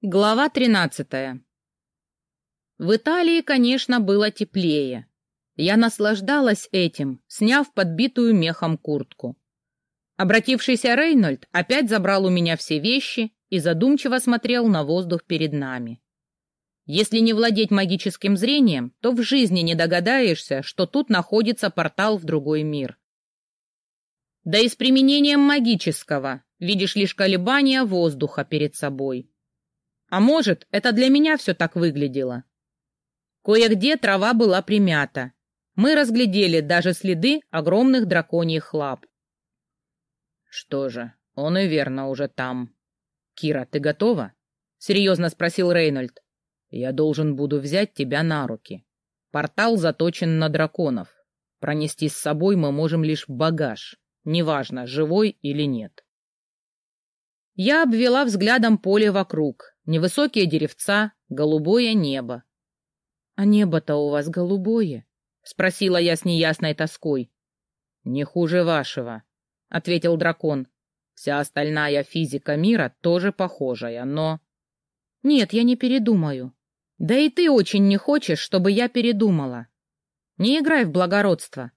Глава 13. В Италии, конечно, было теплее. Я наслаждалась этим, сняв подбитую мехом куртку. Обратившийся Рейнольд опять забрал у меня все вещи и задумчиво смотрел на воздух перед нами. Если не владеть магическим зрением, то в жизни не догадаешься, что тут находится портал в другой мир. Да и с применением магического видишь лишь колебания воздуха перед собой. А может, это для меня все так выглядело. Кое-где трава была примята. Мы разглядели даже следы огромных драконьих лап. Что же, он и верно уже там. Кира, ты готова? Серьезно спросил Рейнольд. Я должен буду взять тебя на руки. Портал заточен на драконов. Пронести с собой мы можем лишь багаж, неважно, живой или нет. Я обвела взглядом поле вокруг, невысокие деревца, голубое небо. — А небо-то у вас голубое? — спросила я с неясной тоской. — Не хуже вашего, — ответил дракон. — Вся остальная физика мира тоже похожая, но... — Нет, я не передумаю. Да и ты очень не хочешь, чтобы я передумала. Не играй в благородство.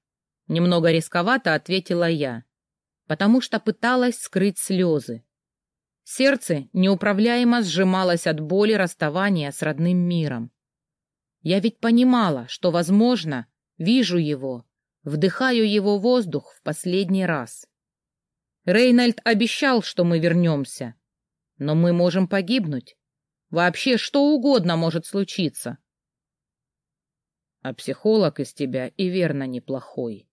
Немного рисковато ответила я, потому что пыталась скрыть слезы. Сердце неуправляемо сжималось от боли расставания с родным миром. Я ведь понимала, что, возможно, вижу его, вдыхаю его воздух в последний раз. Рейнольд обещал, что мы вернемся. Но мы можем погибнуть. Вообще что угодно может случиться. А психолог из тебя и верно неплохой.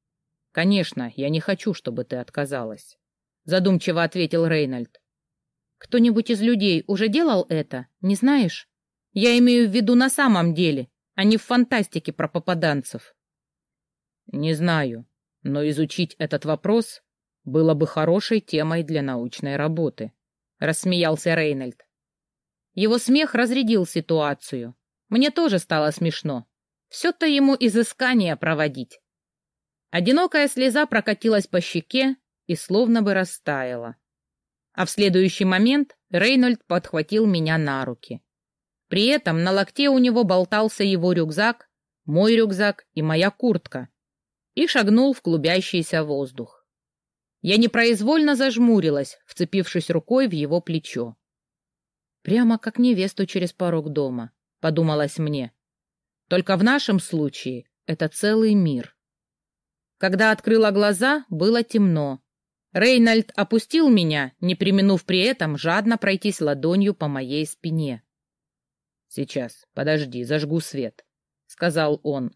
Конечно, я не хочу, чтобы ты отказалась. Задумчиво ответил Рейнольд. Кто-нибудь из людей уже делал это, не знаешь? Я имею в виду на самом деле, а не в фантастике про попаданцев. Не знаю, но изучить этот вопрос было бы хорошей темой для научной работы, рассмеялся Рейнольд. Его смех разрядил ситуацию. Мне тоже стало смешно. Все-то ему изыскание проводить. Одинокая слеза прокатилась по щеке и словно бы растаяла а в следующий момент Рейнольд подхватил меня на руки. При этом на локте у него болтался его рюкзак, мой рюкзак и моя куртка, и шагнул в клубящийся воздух. Я непроизвольно зажмурилась, вцепившись рукой в его плечо. Прямо как невесту через порог дома, подумалось мне. Только в нашем случае это целый мир. Когда открыла глаза, было темно, Рейнольд опустил меня, не применув при этом жадно пройтись ладонью по моей спине. «Сейчас, подожди, зажгу свет», — сказал он.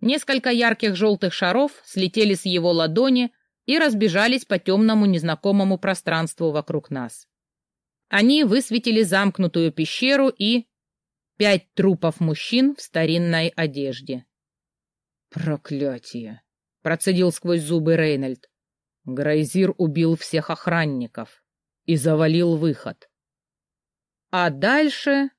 Несколько ярких желтых шаров слетели с его ладони и разбежались по темному незнакомому пространству вокруг нас. Они высветили замкнутую пещеру и... пять трупов мужчин в старинной одежде. «Проклятие!» — процедил сквозь зубы Рейнольд. Грайзир убил всех охранников и завалил выход. А дальше...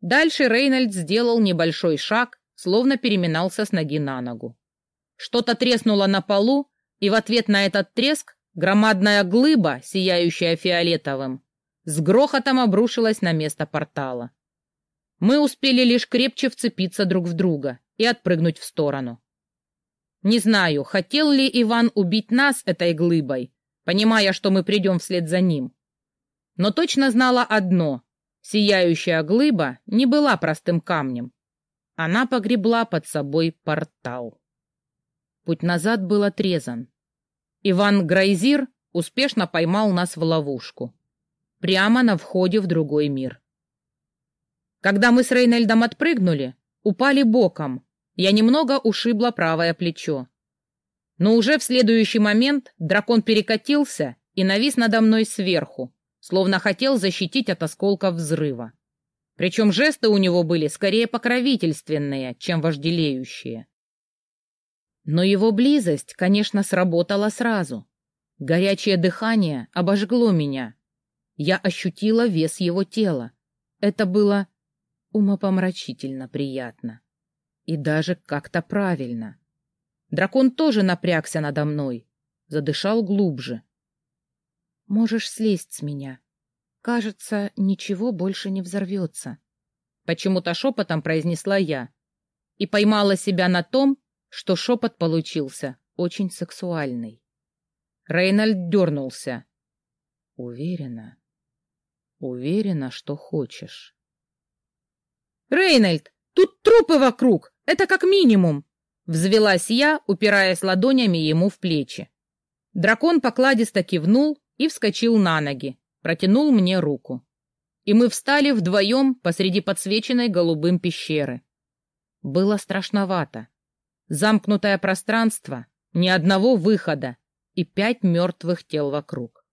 Дальше Рейнольд сделал небольшой шаг, словно переминался с ноги на ногу. Что-то треснуло на полу, и в ответ на этот треск громадная глыба, сияющая фиолетовым, с грохотом обрушилась на место портала. Мы успели лишь крепче вцепиться друг в друга и отпрыгнуть в сторону. Не знаю, хотел ли Иван убить нас этой глыбой, понимая, что мы придем вслед за ним. Но точно знала одно — сияющая глыба не была простым камнем. Она погребла под собой портал. Путь назад был отрезан. Иван Грайзир успешно поймал нас в ловушку. Прямо на входе в другой мир. Когда мы с Рейнольдом отпрыгнули, упали боком, я немного ушибла правое плечо. Но уже в следующий момент дракон перекатился и навис надо мной сверху, словно хотел защитить от осколков взрыва. Причем жесты у него были скорее покровительственные, чем вожделеющие. Но его близость, конечно, сработала сразу. Горячее дыхание обожгло меня. Я ощутила вес его тела. Это было умопомрачительно приятно. И даже как-то правильно. Дракон тоже напрягся надо мной, задышал глубже. «Можешь слезть с меня», Кажется, ничего больше не взорвется. Почему-то шепотом произнесла я и поймала себя на том, что шепот получился очень сексуальный. Рейнольд дернулся. Уверена, уверена, что хочешь. «Рейнольд, тут трупы вокруг, это как минимум!» Взвелась я, упираясь ладонями ему в плечи. Дракон покладисто кивнул и вскочил на ноги, протянул мне руку. И мы встали вдвоем посреди подсвеченной голубым пещеры. Было страшновато. Замкнутое пространство, ни одного выхода и пять мертвых тел вокруг.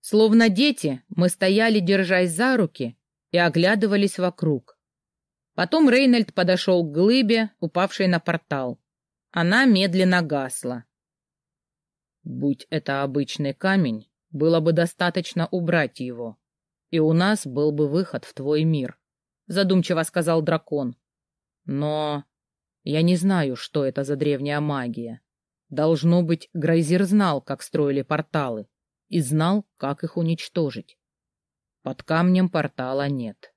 Словно дети, мы стояли, держась за руки, и оглядывались вокруг. Потом Рейнольд подошел к глыбе, упавшей на портал. Она медленно гасла. Будь это обычный камень, было бы достаточно убрать его, и у нас был бы выход в твой мир, — задумчиво сказал дракон. Но я не знаю, что это за древняя магия. Должно быть, Грайзер знал, как строили порталы, и знал, как их уничтожить. Под камнем портала нет.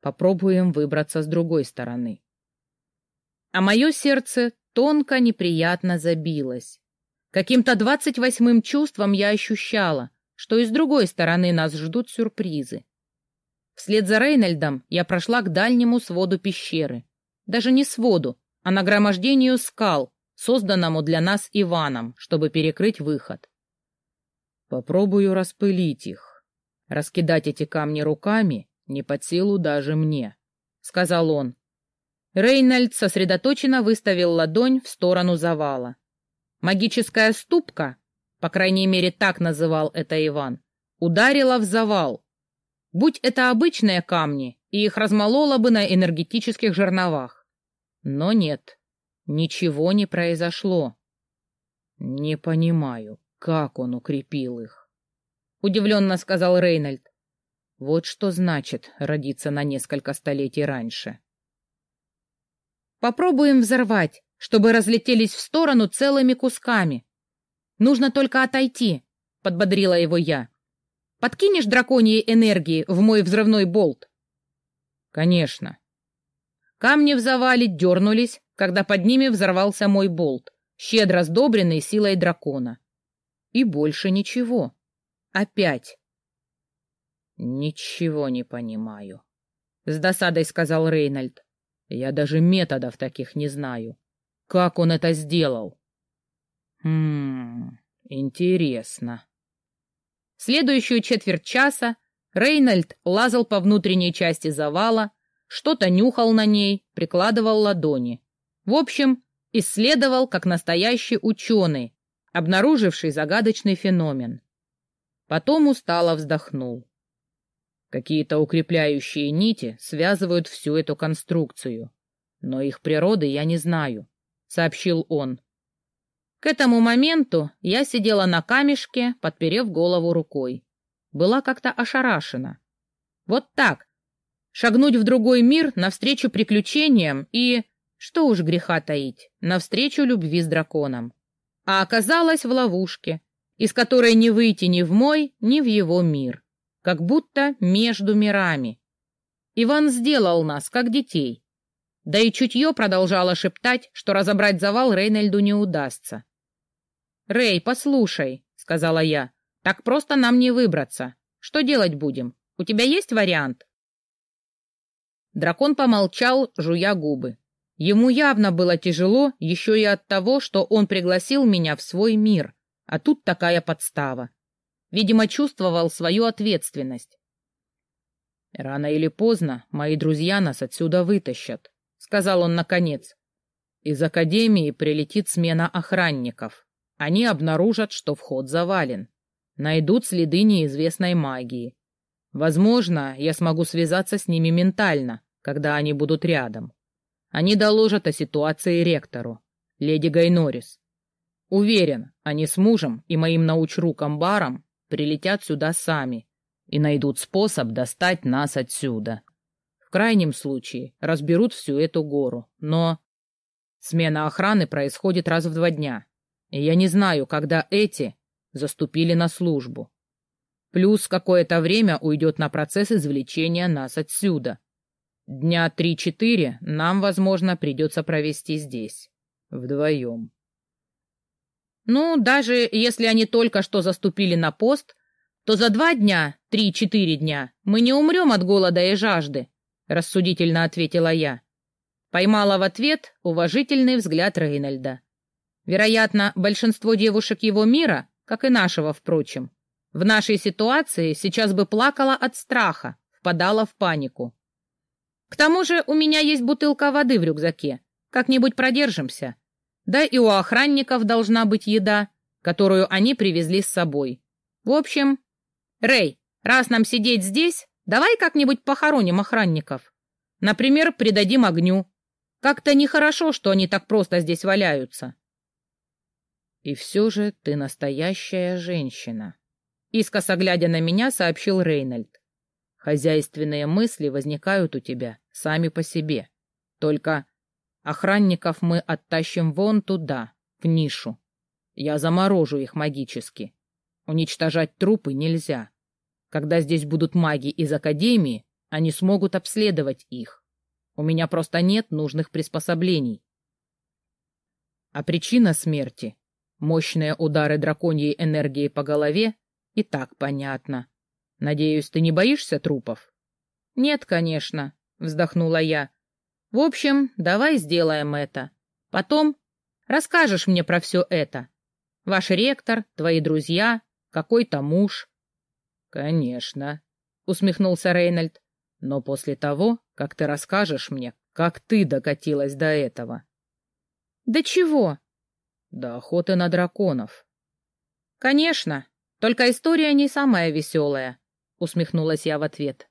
Попробуем выбраться с другой стороны. А мое сердце тонко неприятно забилось. Каким-то двадцать восьмым чувством я ощущала, что и с другой стороны нас ждут сюрпризы. Вслед за Рейнольдом я прошла к дальнему своду пещеры. Даже не своду, а нагромождению скал, созданному для нас Иваном, чтобы перекрыть выход. Попробую распылить их. Раскидать эти камни руками не под силу даже мне, — сказал он. Рейнольд сосредоточенно выставил ладонь в сторону завала. Магическая ступка, по крайней мере так называл это Иван, ударила в завал. Будь это обычные камни, и их размололо бы на энергетических жерновах. Но нет, ничего не произошло. Не понимаю, как он укрепил их. Удивленно сказал Рейнольд. Вот что значит родиться на несколько столетий раньше. Попробуем взорвать, чтобы разлетелись в сторону целыми кусками. Нужно только отойти, — подбодрила его я. Подкинешь драконьей энергии в мой взрывной болт? Конечно. Камни в завале дернулись, когда под ними взорвался мой болт, щедро сдобренный силой дракона. И больше ничего. Опять. Ничего не понимаю. С досадой сказал Рейнольд. Я даже методов таких не знаю. Как он это сделал? Хм, интересно. Следующую четверть часа Рейнольд лазал по внутренней части завала, что-то нюхал на ней, прикладывал ладони. В общем, исследовал как настоящий ученый, обнаруживший загадочный феномен. Потом устало вздохнул. Какие-то укрепляющие нити связывают всю эту конструкцию, но их природы я не знаю сообщил он. К этому моменту я сидела на камешке, подперев голову рукой. Была как-то ошарашена. Вот так. Шагнуть в другой мир навстречу приключениям и, что уж греха таить, навстречу любви с драконом. А оказалась в ловушке, из которой не выйти ни в мой, ни в его мир. Как будто между мирами. Иван сделал нас, как детей, да и чутье продолжало шептать, что разобрать завал Рейнольду не удастся. «Рэй, послушай», — сказала я, — «так просто нам не выбраться. Что делать будем? У тебя есть вариант?» Дракон помолчал, жуя губы. Ему явно было тяжело еще и от того, что он пригласил меня в свой мир, а тут такая подстава. Видимо, чувствовал свою ответственность. Рано или поздно мои друзья нас отсюда вытащат, сказал он наконец. Из академии прилетит смена охранников. Они обнаружат, что вход завален. Найдут следы неизвестной магии. Возможно, я смогу связаться с ними ментально, когда они будут рядом. Они доложат о ситуации ректору, леди Гайнорис. Уверен, они с мужем и моим научруком Баром прилетят сюда сами и найдут способ достать нас отсюда. В крайнем случае разберут всю эту гору. Но смена охраны происходит раз в два дня. И я не знаю, когда эти заступили на службу. Плюс какое-то время уйдет на процесс извлечения нас отсюда. Дня три-четыре нам, возможно, придется провести здесь. Вдвоем. Ну, даже если они только что заступили на пост, то за два дня, три-четыре дня, мы не умрем от голода и жажды, рассудительно ответила я. Поймала в ответ уважительный взгляд Рейнольда. Вероятно, большинство девушек его мира, как и нашего, впрочем, в нашей ситуации сейчас бы плакала от страха, впадала в панику. К тому же у меня есть бутылка воды в рюкзаке. Как-нибудь продержимся. Да и у охранников должна быть еда, которую они привезли с собой. В общем, Рэй, раз нам сидеть здесь, давай как-нибудь похороним охранников. Например, придадим огню. Как-то нехорошо, что они так просто здесь валяются. И все же ты настоящая женщина. Искоса глядя на меня, сообщил Рейнольд. Хозяйственные мысли возникают у тебя сами по себе. Только охранников мы оттащим вон туда, в нишу. Я заморожу их магически. Уничтожать трупы нельзя. Когда здесь будут маги из Академии, они смогут обследовать их. У меня просто нет нужных приспособлений. А причина смерти — мощные удары драконьей энергии по голове и так понятно. Надеюсь, ты не боишься трупов? Нет, конечно, вздохнула я. В общем, давай сделаем это. Потом расскажешь мне про все это. Ваш ректор, твои друзья, какой-то муж. Конечно, усмехнулся Рейнольд. Но после того, как ты расскажешь мне, как ты докатилась до этого. До чего? До охоты на драконов. Конечно, только история не самая веселая, усмехнулась я в ответ.